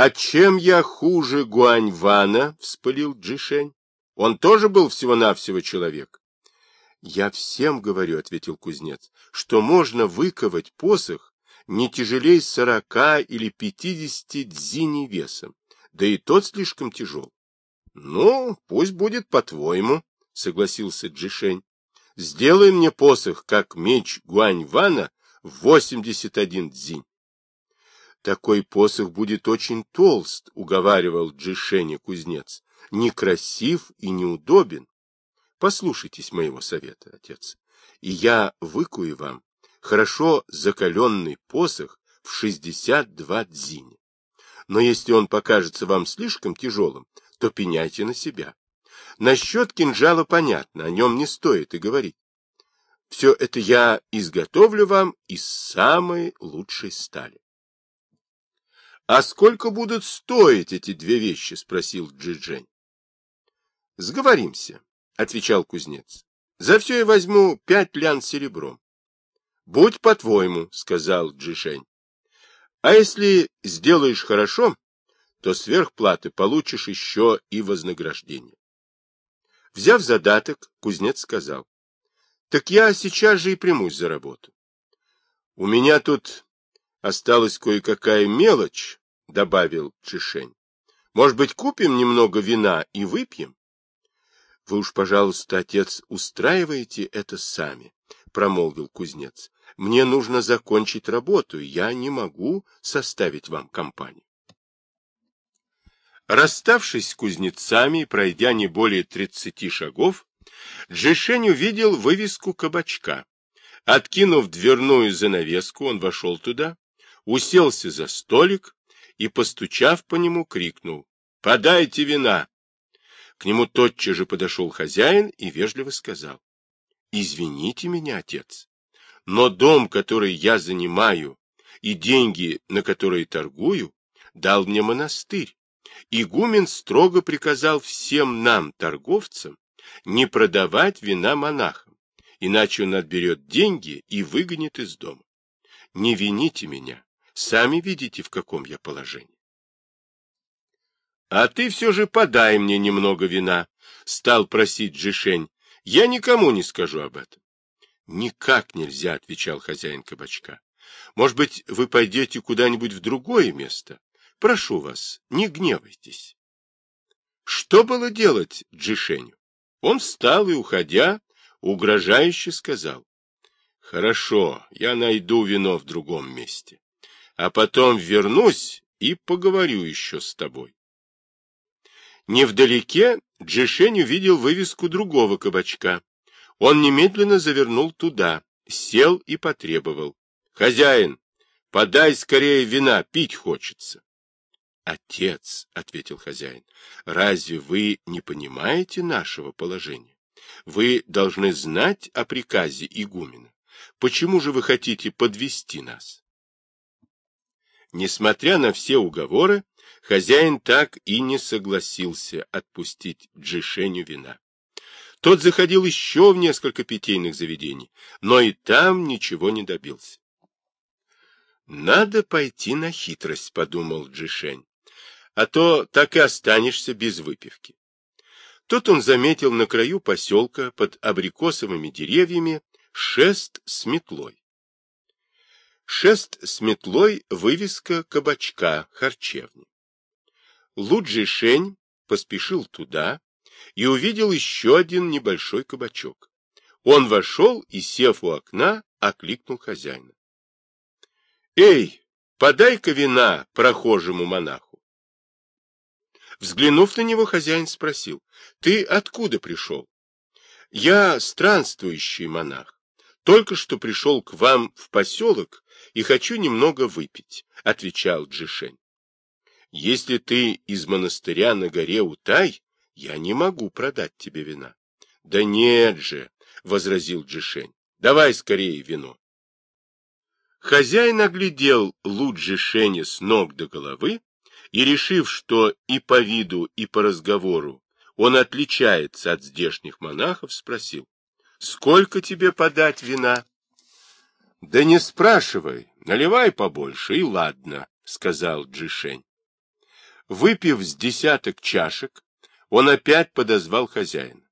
А чем я хуже Гуаньвана? — вспылил Джишень. — Он тоже был всего-навсего человек. — Я всем говорю, — ответил кузнец, — что можно выковать посох не тяжелее сорока или пятидесяти дзиней весом, да и тот слишком тяжел. — Ну, пусть будет по-твоему, — согласился Джишень. — Сделай мне посох, как меч Гуаньвана, в восемьдесят один дзинь. Такой посох будет очень толст, — уговаривал Джишеня кузнец, — некрасив и неудобен. Послушайтесь моего совета, отец, и я выкую вам хорошо закаленный посох в 62 дзиня. Но если он покажется вам слишком тяжелым, то пеняйте на себя. Насчет кинжала понятно, о нем не стоит и говорить. Все это я изготовлю вам из самой лучшей стали. — А сколько будут стоить эти две вещи? — спросил Джиджень. — Сговоримся, — отвечал кузнец. — За все я возьму пять лян серебром. Будь по-твоему, — сказал Джишень. А если сделаешь хорошо, то сверхплаты получишь еще и вознаграждение. Взяв задаток, кузнец сказал. — Так я сейчас же и примусь за работу. — У меня тут осталась кое-какая мелочь, — добавил Джишень. — Может быть, купим немного вина и выпьем? — Вы уж, пожалуйста, отец, устраиваете это сами, — промолвил кузнец. Мне нужно закончить работу, я не могу составить вам компанию. Расставшись с кузнецами пройдя не более тридцати шагов, Джишень увидел вывеску кабачка. Откинув дверную занавеску, он вошел туда, уселся за столик и, постучав по нему, крикнул «Подайте вина!». К нему тотчас же подошел хозяин и вежливо сказал «Извините меня, отец, но дом, который я занимаю, и деньги, на которые торгую, дал мне монастырь. Игумен строго приказал всем нам, торговцам, не продавать вина монахам, иначе он отберет деньги и выгонит из дома. Не вините меня, сами видите, в каком я положении. — А ты все же подай мне немного вина, — стал просить Джишень. — Я никому не скажу об этом. Никак нельзя, отвечал хозяин кабачка. Может быть, вы пойдете куда-нибудь в другое место? Прошу вас, не гневайтесь. Что было делать Джишеню? Он встал и, уходя, угрожающе сказал. Хорошо, я найду вино в другом месте. А потом вернусь и поговорю еще с тобой. Невдалеке Джишень увидел вывеску другого кабачка. Он немедленно завернул туда, сел и потребовал. — Хозяин, подай скорее вина, пить хочется. — Отец, — ответил хозяин, — разве вы не понимаете нашего положения? Вы должны знать о приказе игумена. Почему же вы хотите подвести нас? Несмотря на все уговоры, хозяин так и не согласился отпустить Джишеню вина. Тот заходил еще в несколько питейных заведений, но и там ничего не добился. «Надо пойти на хитрость», — подумал Джишень, «а то так и останешься без выпивки». Тут он заметил на краю поселка под абрикосовыми деревьями шест с метлой. Шест с метлой — вывеска кабачка харчевни. Луджи Шень поспешил туда, и увидел еще один небольшой кабачок. Он вошел и, сев у окна, окликнул хозяина. — Эй, подай-ка вина прохожему монаху. Взглянув на него, хозяин спросил, — Ты откуда пришел? — Я странствующий монах. Только что пришел к вам в поселок и хочу немного выпить, — отвечал Джишень. — Если ты из монастыря на горе Утай, я не могу продать тебе вина. — Да нет же, — возразил Джишень, — давай скорее вино. Хозяин оглядел Луджи Шеня с ног до головы и, решив, что и по виду, и по разговору он отличается от здешних монахов, спросил, — Сколько тебе подать вина? — Да не спрашивай, наливай побольше, и ладно, — сказал Джишень. Выпив с десяток чашек, он опять подозвал хозяина.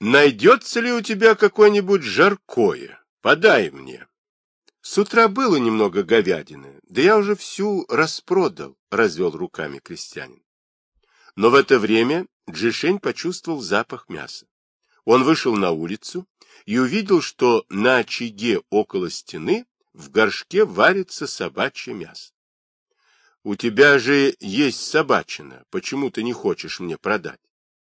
«Найдется ли у тебя какое-нибудь жаркое? Подай мне». С утра было немного говядины, да я уже всю распродал, — развел руками крестьянин. Но в это время Джишень почувствовал запах мяса. Он вышел на улицу и увидел, что на очаге около стены в горшке варится собачье мясо. — У тебя же есть собачина, почему ты не хочешь мне продать?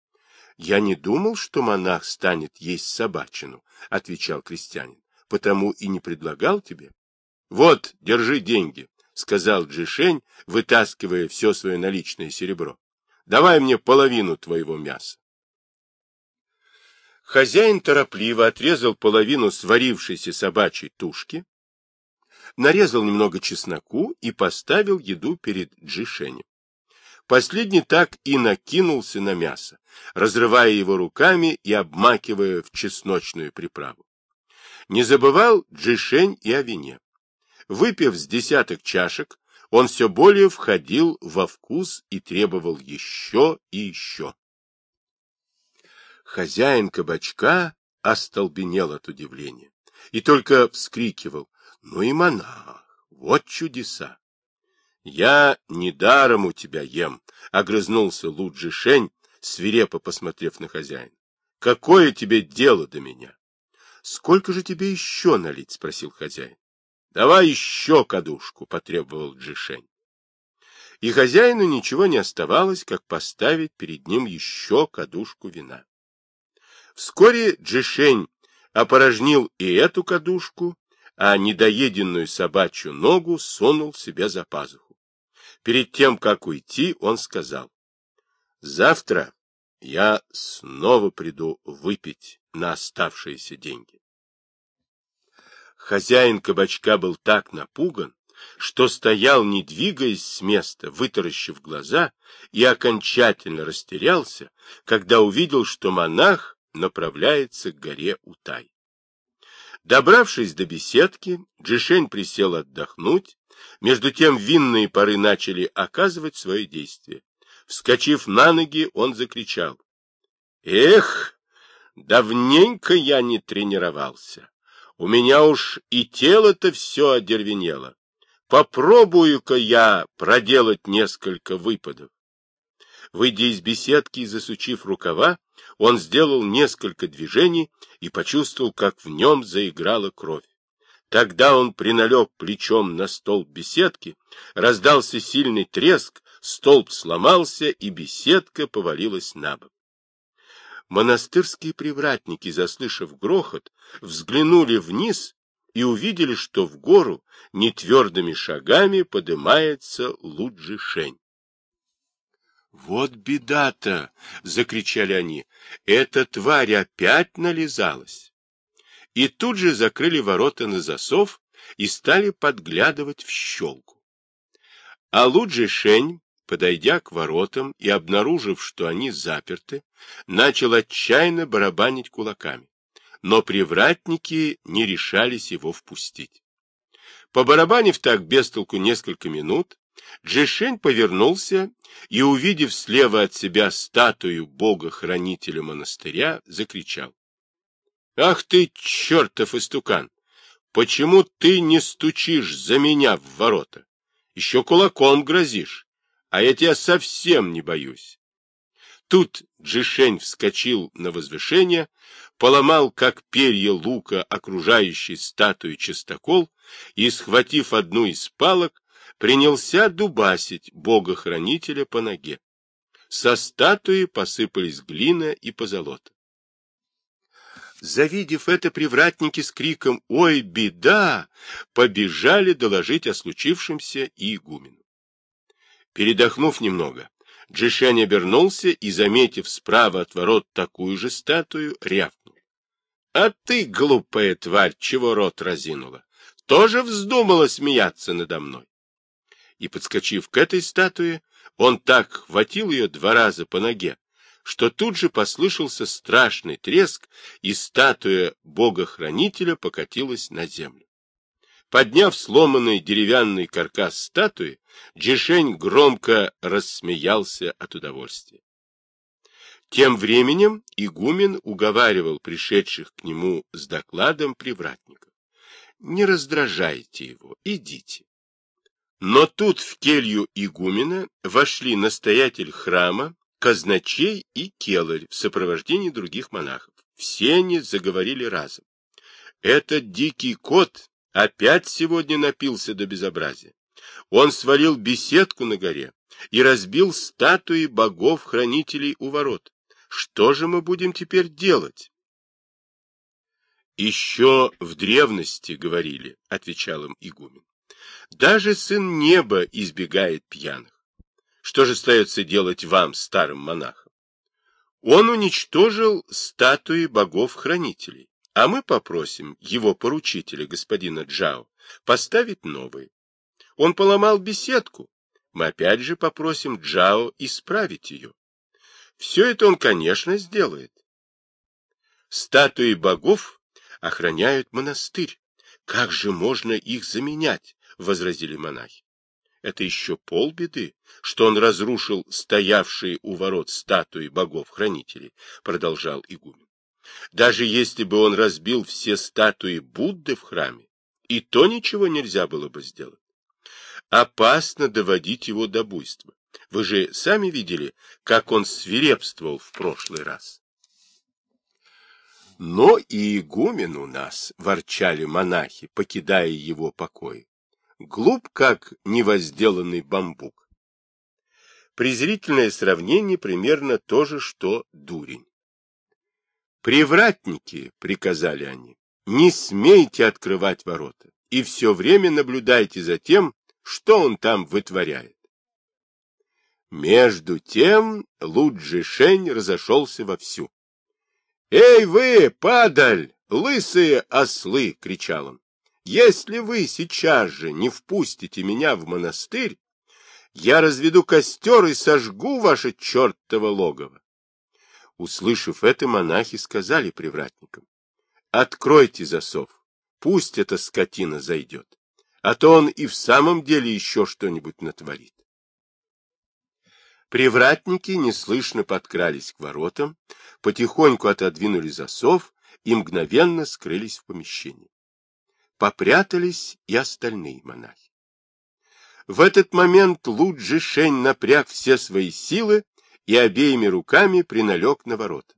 — Я не думал, что монах станет есть собачину, — отвечал крестьянин потому и не предлагал тебе. — Вот, держи деньги, — сказал Джишень, вытаскивая все свое наличное серебро. — Давай мне половину твоего мяса. Хозяин торопливо отрезал половину сварившейся собачьей тушки, нарезал немного чесноку и поставил еду перед Джишенем. Последний так и накинулся на мясо, разрывая его руками и обмакивая в чесночную приправу. Не забывал Джишень и о вине. Выпив с десяток чашек, он все более входил во вкус и требовал еще и еще. Хозяин кабачка остолбенел от удивления и только вскрикивал, ну и монах, вот чудеса. Я недаром у тебя ем, — огрызнулся Луджи Шень, свирепо посмотрев на хозяина. Какое тебе дело до меня? Сколько же тебе еще налить? — спросил хозяин. — Давай еще кадушку, — потребовал Джишень. И хозяину ничего не оставалось, как поставить перед ним еще кадушку вина. Вскоре Джишень опорожнил и эту кадушку, а недоеденную собачью ногу сунул себе за пазуху. Перед тем, как уйти, он сказал, «Завтра я снова приду выпить на оставшиеся деньги. Хозяин кабачка был так напуган, что стоял, не двигаясь с места, вытаращив глаза, и окончательно растерялся, когда увидел, что монах направляется к горе Утай. Добравшись до беседки, Джишень присел отдохнуть, между тем винные пары начали оказывать свое действие. Вскочив на ноги, он закричал. «Эх, давненько я не тренировался. У меня уж и тело-то все одервенело. Попробую-ка я проделать несколько выпадов. Выйдя из беседки и засучив рукава, он сделал несколько движений и почувствовал, как в нем заиграла кровь. Тогда он приналег плечом на столб беседки, раздался сильный треск, столб сломался, и беседка повалилась на бок. Монастырские привратники, заслышав грохот, взглянули вниз и увидели, что в гору нетвердыми шагами поднимается Луджишень. «Вот беда-то!» — закричали они. «Эта тварь опять нализалась!» И тут же закрыли ворота на засов и стали подглядывать в щелку. А Луджишень подойдя к воротам и обнаружив, что они заперты, начал отчаянно барабанить кулаками. Но привратники не решались его впустить. Побарабанив так без толку несколько минут, Джишень повернулся и, увидев слева от себя статую бога-хранителя монастыря, закричал. — Ах ты, чертов истукан! Почему ты не стучишь за меня в ворота? Еще кулаком грозишь а я тебя совсем не боюсь. Тут Джишень вскочил на возвышение, поломал, как перья лука, окружающий статую чистокол, и, схватив одну из палок, принялся дубасить бога-хранителя по ноге. Со статуи посыпались глина и позолота. Завидев это, привратники с криком «Ой, беда!» побежали доложить о случившемся игумену. Передохнув немного, Джишень обернулся и, заметив справа от ворот такую же статую, рявкнул. — А ты, глупая тварь, чего рот разинула? Тоже вздумала смеяться надо мной? И, подскочив к этой статуе, он так хватил ее два раза по ноге, что тут же послышался страшный треск, и статуя бога-хранителя покатилась на землю. Подняв сломанный деревянный каркас статуи, Джишень громко рассмеялся от удовольствия. Тем временем игумен уговаривал пришедших к нему с докладом привратников. Не раздражайте его, идите. Но тут в келью игумена вошли настоятель храма, казначей и келарь в сопровождении других монахов. Все они заговорили разом. Этот дикий кот опять сегодня напился до безобразия. Он свалил беседку на горе и разбил статуи богов-хранителей у ворот. Что же мы будем теперь делать? Еще в древности говорили, отвечал им игумен. Даже сын неба избегает пьяных. Что же остается делать вам, старым монахам? Он уничтожил статуи богов-хранителей, а мы попросим его поручителя, господина Джао, поставить новые. Он поломал беседку, мы опять же попросим Джао исправить ее. Все это он, конечно, сделает. Статуи богов охраняют монастырь. Как же можно их заменять? — возразили монахи. Это еще полбеды, что он разрушил стоявшие у ворот статуи богов-хранителей, продолжал игумен. Даже если бы он разбил все статуи Будды в храме, и то ничего нельзя было бы сделать. Опасно доводить его до буйства. Вы же сами видели, как он свирепствовал в прошлый раз. Но и игумен у нас, ворчали монахи, покидая его покой глуп, как невозделанный бамбук. Презрительное сравнение примерно то же, что дурень. «Привратники», — приказали они, — «не смейте открывать ворота и все время наблюдайте за тем, что он там вытворяет». Между тем Луджи Шень разошелся вовсю. «Эй вы, падаль, лысые ослы!» — кричал он. Если вы сейчас же не впустите меня в монастырь, я разведу костер и сожгу ваше чертово логово. Услышав это, монахи сказали привратникам, откройте засов, пусть эта скотина зайдет, а то он и в самом деле еще что-нибудь натворит. Привратники неслышно подкрались к воротам, потихоньку отодвинули засов и мгновенно скрылись в помещении попрятались и остальные монахи. В этот момент Луджи Шень напряг все свои силы и обеими руками приналег на ворота.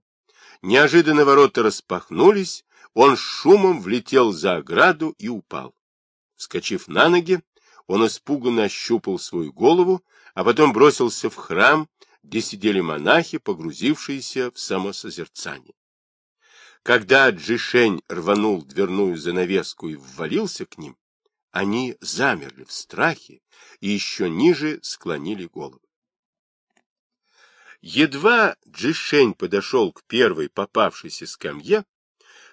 Неожиданно ворота распахнулись, он шумом влетел за ограду и упал. Вскочив на ноги, он испуганно ощупал свою голову, а потом бросился в храм, где сидели монахи, погрузившиеся в самосозерцание. Когда Джишень рванул дверную занавеску и ввалился к ним, они замерли в страхе и еще ниже склонили головы. Едва Джишень подошел к первой попавшейся скамье,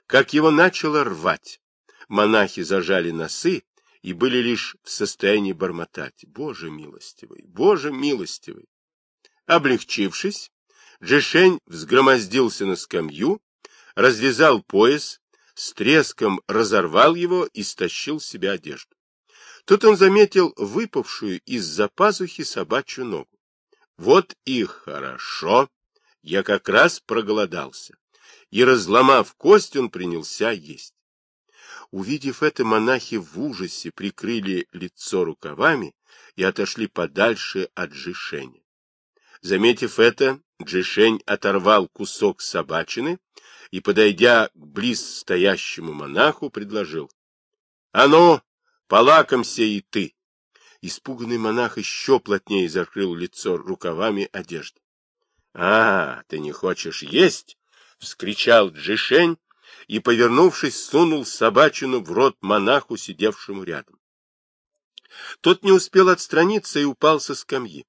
как его начало рвать. Монахи зажали носы и были лишь в состоянии бормотать. Боже милостивый, Боже милостивый! Облегчившись, Джишень взгромоздился на скамью развязал пояс, с треском разорвал его и стащил с себя одежду. Тут он заметил выпавшую из-за пазухи собачью ногу. Вот и хорошо, я как раз проголодался. И, разломав кость, он принялся есть. Увидев это, монахи в ужасе прикрыли лицо рукавами и отошли подальше от Джишеня. Заметив это, Джишень оторвал кусок собачины и, подойдя к близ стоящему монаху, предложил. — А ну, полакомься и ты! Испуганный монах еще плотнее закрыл лицо рукавами одежды. — А, ты не хочешь есть? — вскричал Джишень и, повернувшись, сунул собачину в рот монаху, сидевшему рядом. Тот не успел отстраниться и упал со скамьи.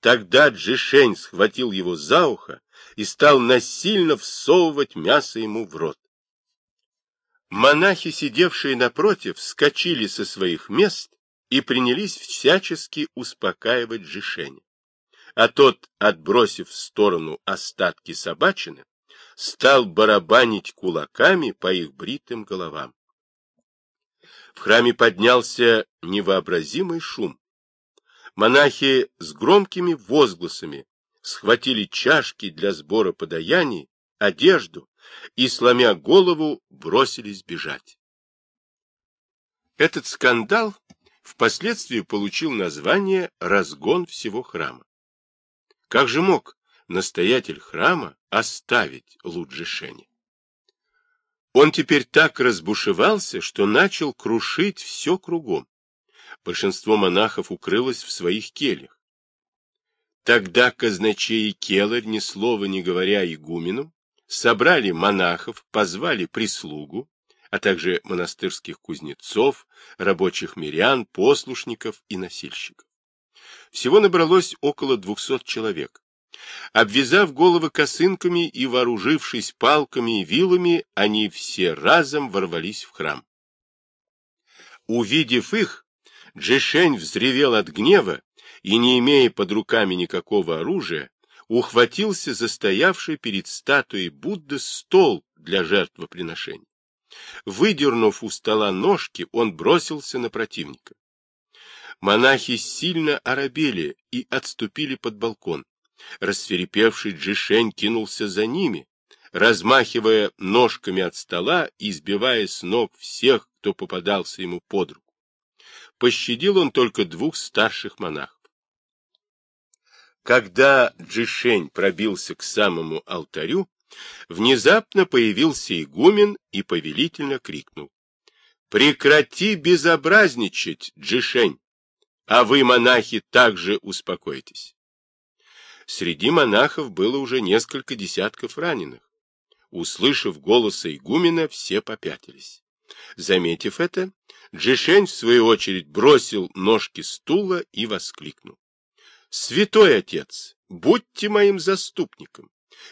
Тогда Джишень схватил его за ухо и стал насильно всовывать мясо ему в рот. Монахи, сидевшие напротив, вскочили со своих мест и принялись всячески успокаивать Джишеня. А тот, отбросив в сторону остатки собачины, стал барабанить кулаками по их бритым головам. В храме поднялся невообразимый шум. Монахи с громкими возгласами схватили чашки для сбора подаяний, одежду и, сломя голову, бросились бежать. Этот скандал впоследствии получил название «разгон всего храма». Как же мог настоятель храма оставить Луджишени? Он теперь так разбушевался, что начал крушить все кругом. Большинство монахов укрылось в своих кельях. Тогда казначей келарь, ни слова не говоря игумену, собрали монахов, позвали прислугу, а также монастырских кузнецов, рабочих мирян, послушников и носильщиков. Всего набралось около двухсот человек. Обвязав головы косынками и вооружившись палками и вилами, они все разом ворвались в храм. Увидев их, Джешень взревел от гнева и, не имея под руками никакого оружия, ухватился за стоявший перед статуей Будды стол для жертвоприношения. Выдернув у стола ножки, он бросился на противника. Монахи сильно оробели и отступили под балкон. Рассверепевший Джишень кинулся за ними, размахивая ножками от стола и сбивая с ног всех, кто попадался ему под руку. Пощадил он только двух старших монахов. Когда Джишень пробился к самому алтарю, внезапно появился игумен и повелительно крикнул. «Прекрати безобразничать, Джишень, а вы, монахи, также успокойтесь». Среди монахов было уже несколько десятков раненых. Услышав голос игумена, все попятились. Заметив это, Джишень, в свою очередь, бросил ножки стула и воскликнул. Святой отец, будьте моим заступником.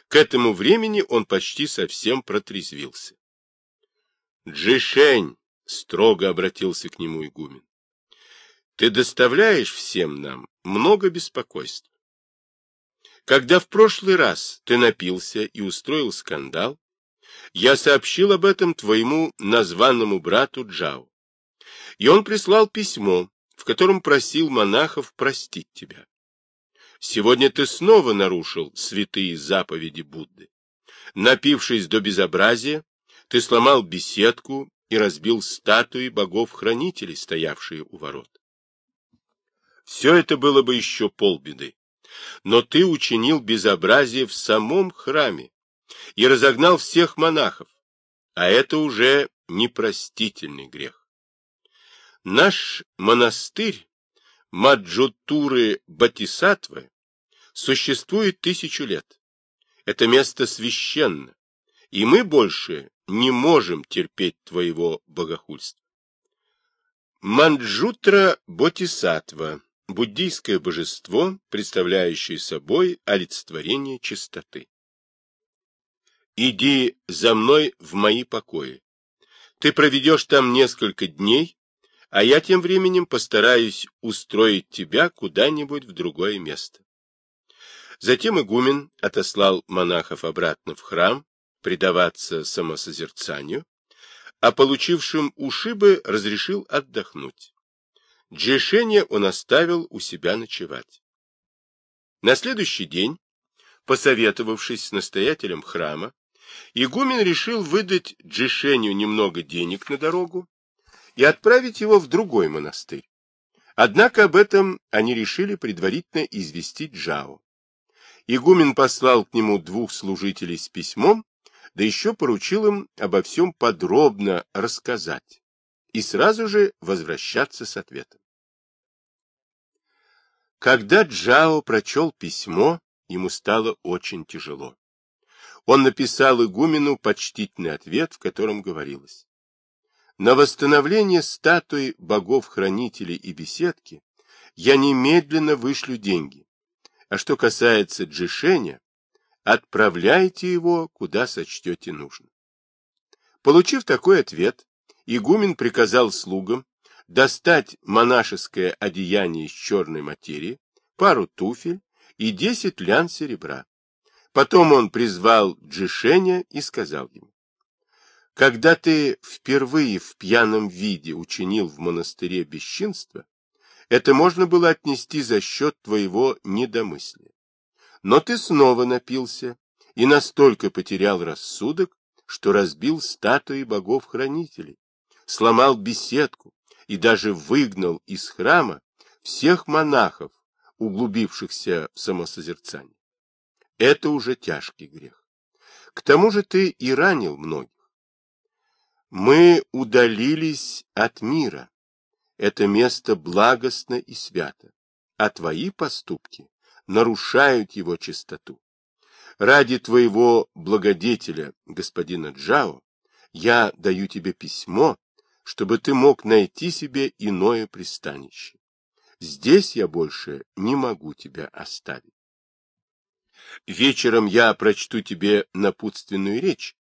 К этому времени он почти совсем протрезвился. Джишень, строго обратился к нему игумен, ты доставляешь всем нам много беспокойства. Когда в прошлый раз ты напился и устроил скандал, я сообщил об этом твоему названному брату Джао. И он прислал письмо, в котором просил монахов простить тебя. Сегодня ты снова нарушил святые заповеди Будды. Напившись до безобразия, ты сломал беседку и разбил статуи богов-хранителей, стоявшие у ворот. Все это было бы еще полбеды. Но ты учинил безобразие в самом храме и разогнал всех монахов, а это уже непростительный грех. Наш монастырь Маджутуры Батисатвы существует тысячу лет. Это место священно, и мы больше не можем терпеть твоего богохульства. Манджутра Бодхисаттва – буддийское божество, представляющее собой олицетворение чистоты. Иди за мной в мои покои. Ты проведешь там несколько дней, а я тем временем постараюсь устроить тебя куда-нибудь в другое место. Затем игумен отослал монахов обратно в храм, предаваться самосозерцанию, а получившим ушибы разрешил отдохнуть. Джешения он оставил у себя ночевать. На следующий день, посоветовавшись с настоятелем храма, игумен решил выдать Джешению немного денег на дорогу и отправить его в другой монастырь. Однако об этом они решили предварительно известить Джао. Игумен послал к нему двух служителей с письмом, да еще поручил им обо всем подробно рассказать и сразу же возвращаться с ответом. Когда Джао прочел письмо, ему стало очень тяжело. Он написал игумену почтительный ответ, в котором говорилось. На восстановление статуи богов-хранителей и беседки я немедленно вышлю деньги. А что касается Джишеня, отправляйте его, куда сочтете нужно. Получив такой ответ, игумен приказал слугам достать монашеское одеяние из черной материи, пару туфель и десять лян серебра. Потом он призвал Джишеня и сказал ему, Когда ты впервые в пьяном виде учинил в монастыре бесчинство, это можно было отнести за счет твоего недомыслия. Но ты снова напился и настолько потерял рассудок, что разбил статуи богов-хранителей, сломал беседку и даже выгнал из храма всех монахов, углубившихся в самосозерцание. Это уже тяжкий грех. К тому же ты и ранил многих. Мы удалились от мира. Это место благостно и свято, а твои поступки нарушают его чистоту. Ради твоего благодетеля, господина Джао, я даю тебе письмо, чтобы ты мог найти себе иное пристанище. Здесь я больше не могу тебя оставить. Вечером я прочту тебе напутственную речь,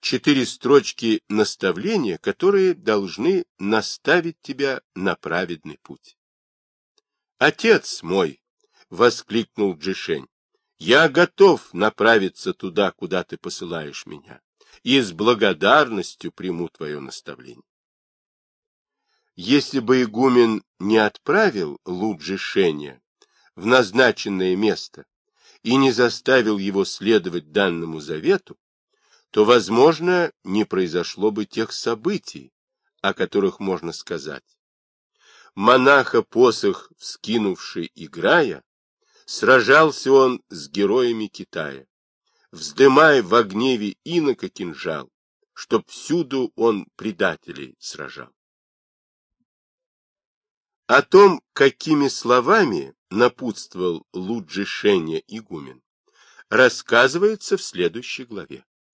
четыре строчки наставления, которые должны наставить тебя на праведный путь. «Отец мой!» — воскликнул Джишень. «Я готов направиться туда, куда ты посылаешь меня, и с благодарностью приму твое наставление». Если бы игумен не отправил Луджишеня в назначенное место и не заставил его следовать данному завету, то, возможно, не произошло бы тех событий, о которых можно сказать. Монаха посох, вскинувший играя, сражался он с героями Китая, вздымая в гневе инока кинжал, чтоб всюду он предателей сражал. О том, какими словами напутствовал Луджишеня игумен, рассказывается в следующей главе.